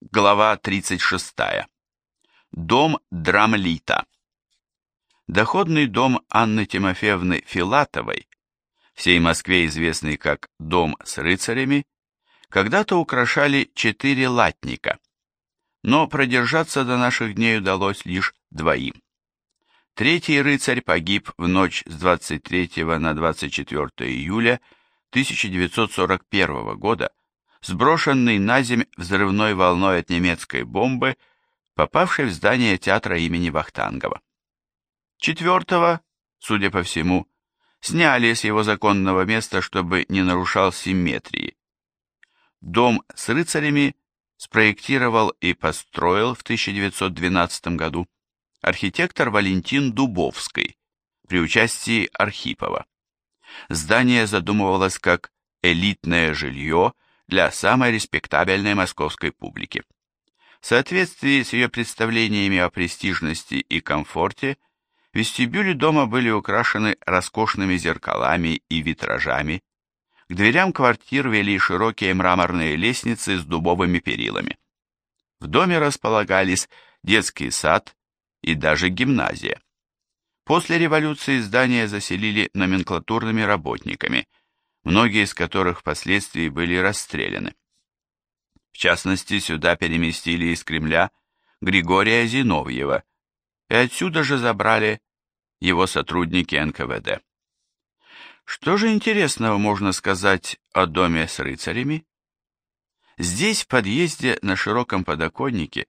Глава 36. Дом Драмлита. Доходный дом Анны Тимофеевны Филатовой, всей Москве известный как «Дом с рыцарями», когда-то украшали четыре латника, но продержаться до наших дней удалось лишь двоим. Третий рыцарь погиб в ночь с 23 на 24 июля 1941 года сброшенный на земь взрывной волной от немецкой бомбы, попавшей в здание театра имени Вахтангова. Четвертого, судя по всему, сняли с его законного места, чтобы не нарушал симметрии. Дом с рыцарями спроектировал и построил в 1912 году архитектор Валентин Дубовский при участии Архипова. Здание задумывалось как элитное жилье для самой респектабельной московской публики. В соответствии с ее представлениями о престижности и комфорте, вестибюли дома были украшены роскошными зеркалами и витражами, к дверям квартир вели широкие мраморные лестницы с дубовыми перилами. В доме располагались детский сад и даже гимназия. После революции здание заселили номенклатурными работниками – многие из которых впоследствии были расстреляны. В частности, сюда переместили из Кремля Григория Зиновьева, и отсюда же забрали его сотрудники НКВД. Что же интересного можно сказать о доме с рыцарями? Здесь, в подъезде на широком подоконнике,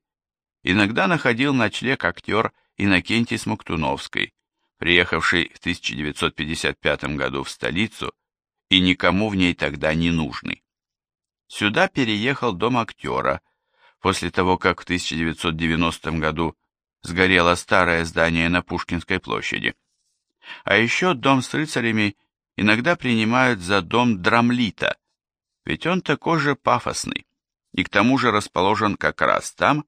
иногда находил ночлег актер Иннокентий Смоктуновский, приехавший в 1955 году в столицу и никому в ней тогда не нужный. Сюда переехал дом актера, после того, как в 1990 году сгорело старое здание на Пушкинской площади. А еще дом с рыцарями иногда принимают за дом Драмлита, ведь он такой же пафосный, и к тому же расположен как раз там,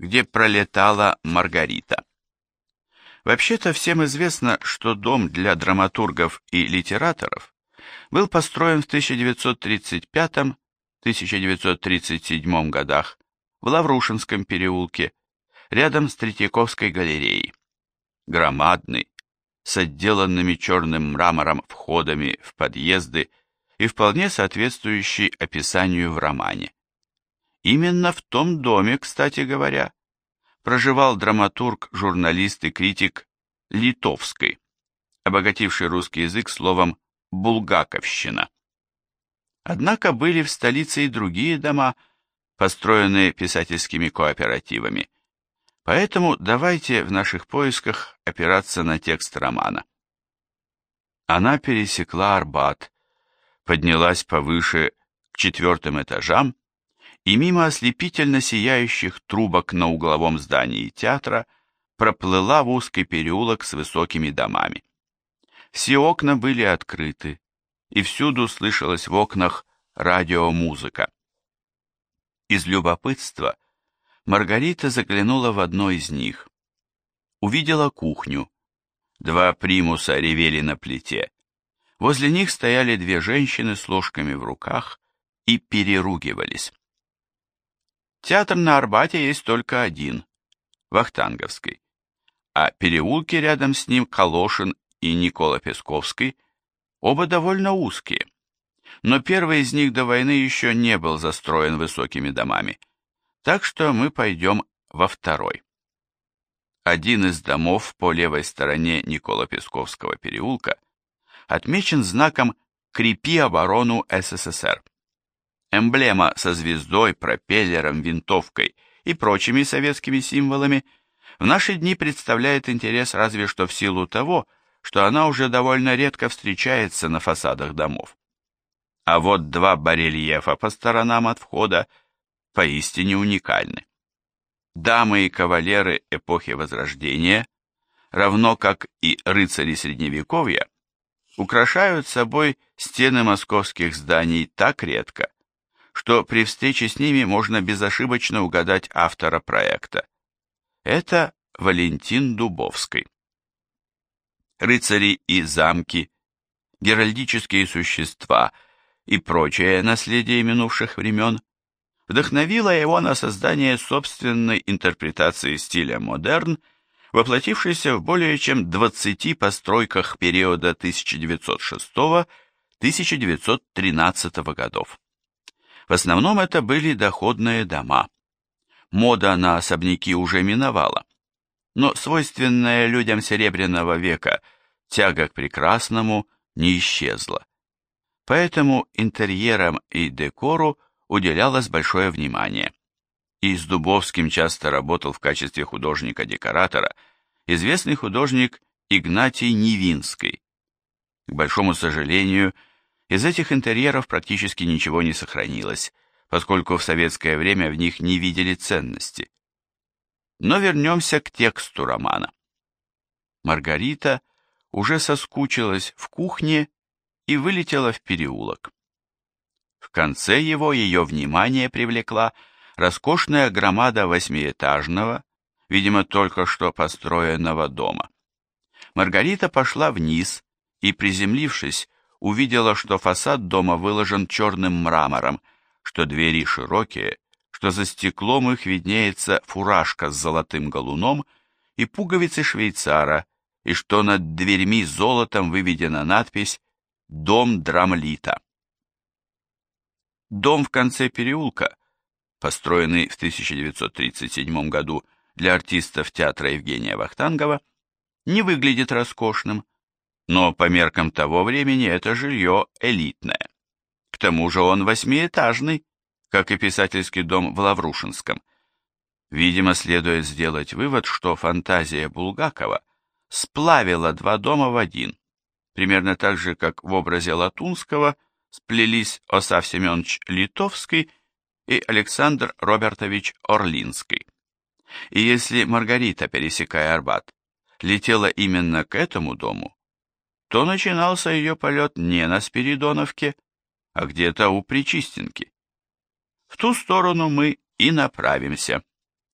где пролетала Маргарита. Вообще-то всем известно, что дом для драматургов и литераторов был построен в 1935-1937 годах в Лаврушинском переулке, рядом с Третьяковской галереей. Громадный, с отделанными черным мрамором входами в подъезды и вполне соответствующий описанию в романе. Именно в том доме, кстати говоря, проживал драматург, журналист и критик Литовской, обогативший русский язык словом Булгаковщина. Однако были в столице и другие дома, построенные писательскими кооперативами. Поэтому давайте в наших поисках опираться на текст романа. Она пересекла Арбат, поднялась повыше к четвертым этажам и мимо ослепительно сияющих трубок на угловом здании театра проплыла в узкий переулок с высокими домами. Все окна были открыты, и всюду слышалась в окнах радиомузыка. Из любопытства Маргарита заглянула в одно из них. Увидела кухню. Два примуса ревели на плите. Возле них стояли две женщины с ложками в руках и переругивались. Театр на Арбате есть только один, Вахтанговский, а переулки рядом с ним Калошин и Никола Песковский, оба довольно узкие. Но первый из них до войны еще не был застроен высокими домами, так что мы пойдем во второй. Один из домов по левой стороне Никола Песковского переулка отмечен знаком «Крепи оборону СССР». Эмблема со звездой, пропеллером, винтовкой и прочими советскими символами в наши дни представляет интерес разве что в силу того, что она уже довольно редко встречается на фасадах домов. А вот два барельефа по сторонам от входа поистине уникальны. Дамы и кавалеры эпохи Возрождения, равно как и рыцари Средневековья, украшают собой стены московских зданий так редко, что при встрече с ними можно безошибочно угадать автора проекта. Это Валентин Дубовский рыцари и замки, геральдические существа и прочее наследие минувших времен вдохновила его на создание собственной интерпретации стиля модерн, воплотившейся в более чем 20 постройках периода 1906-1913 годов. В основном это были доходные дома. Мода на особняки уже миновала, но свойственная людям Серебряного века тяга к прекрасному не исчезла. Поэтому интерьерам и декору уделялось большое внимание. И с Дубовским часто работал в качестве художника-декоратора известный художник Игнатий Невинский. К большому сожалению, из этих интерьеров практически ничего не сохранилось, поскольку в советское время в них не видели ценности. Но вернемся к тексту романа. Маргарита уже соскучилась в кухне и вылетела в переулок. В конце его ее внимание привлекла роскошная громада восьмиэтажного, видимо, только что построенного дома. Маргарита пошла вниз и, приземлившись, увидела, что фасад дома выложен черным мрамором, что двери широкие, что за стеклом их виднеется фуражка с золотым галуном и пуговицы швейцара, и что над дверьми золотом выведена надпись Дом Драмлита. Дом в конце переулка, построенный в 1937 году для артистов театра Евгения Вахтангова, не выглядит роскошным, но по меркам того времени это жилье элитное. К тому же он восьмиэтажный, как и писательский дом в Лаврушинском. Видимо, следует сделать вывод, что фантазия Булгакова сплавила два дома в один, примерно так же, как в образе Латунского сплелись Осав Семенович Литовский и Александр Робертович Орлинский. И если Маргарита, пересекая Арбат, летела именно к этому дому, то начинался ее полет не на Спиридоновке, а где-то у Причистенки. В ту сторону мы и направимся.